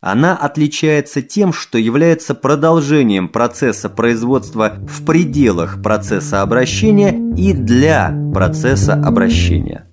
Она отличается тем, что является продолжением процесса производства в пределах процесса обращения и для процесса обращения.